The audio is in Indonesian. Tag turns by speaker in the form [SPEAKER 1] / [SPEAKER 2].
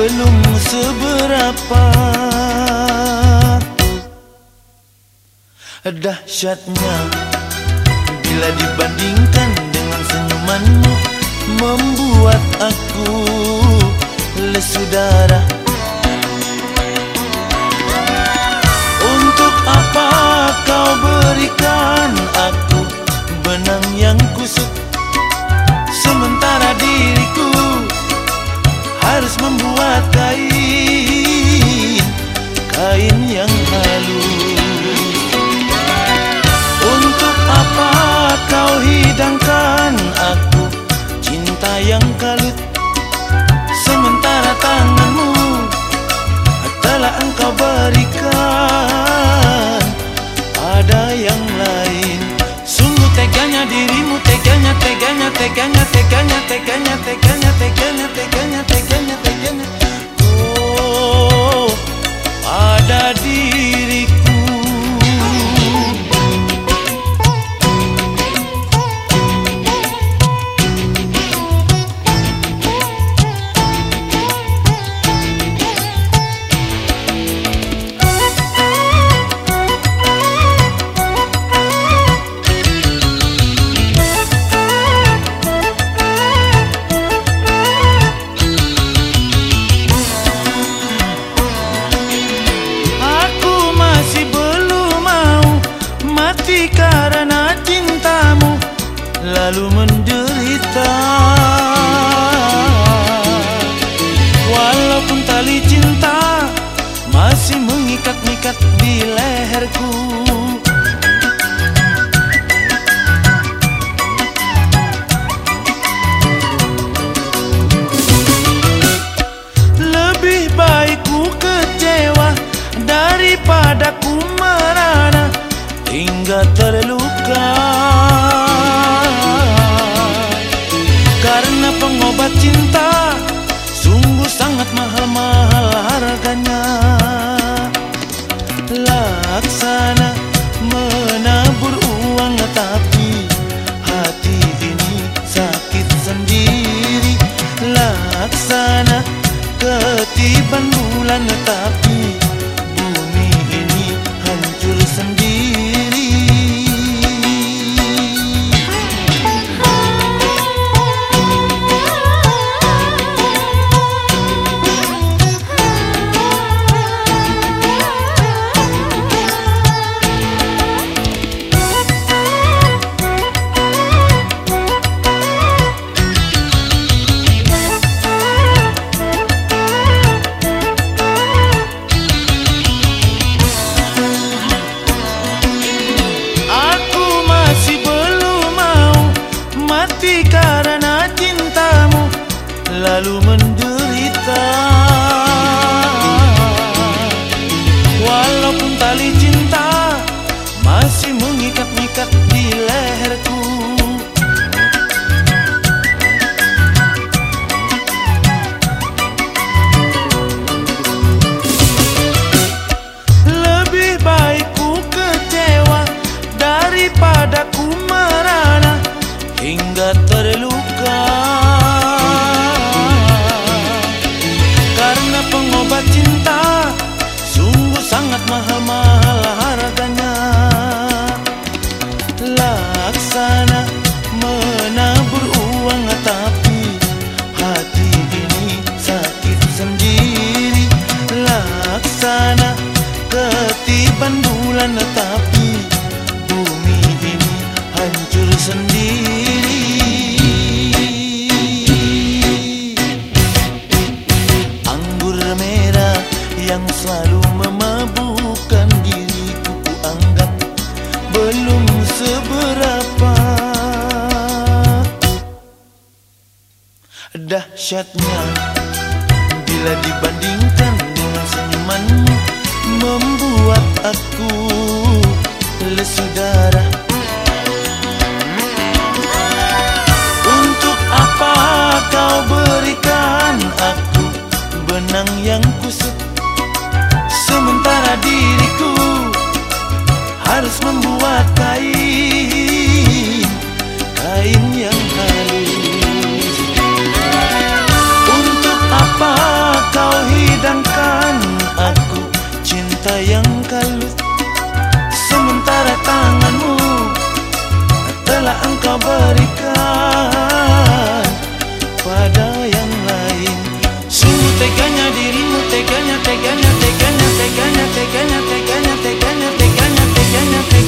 [SPEAKER 1] belum seberapa. Dahsyatnya bila dibandingkan dengan senyumanmu Membuat aku lesu darah. Untuk apa kau berikan aku benang yang kusut? Sementara diriku yang kalut. Sementara tanganmu Telah engkau berikan Lalu menderita. Walaupun tali cinta masih mengikat-ikat di leherku. Lebih baik ku kecewa daripada ku lang Lalu menderita. Walaupun tali cinta masih mengikat-ikat di leherku. Lebih baik ku kecewa daripada ku merana. Hingga terluka bulan tapi bumi ini hancur sendiri. Anggur merah yang selalu memabukkan diriku ku anggap belum seberapa. Dahsyat dahsyatnya Bila dibandingkan dengan senyumanmu Membuat aku لسودارة telah engkau berikan pada yang lain Sungguh teganya dirimu, teganya, teganya, teganya, teganya, teganya, teganya, teganya, teganya, teganya, teganya,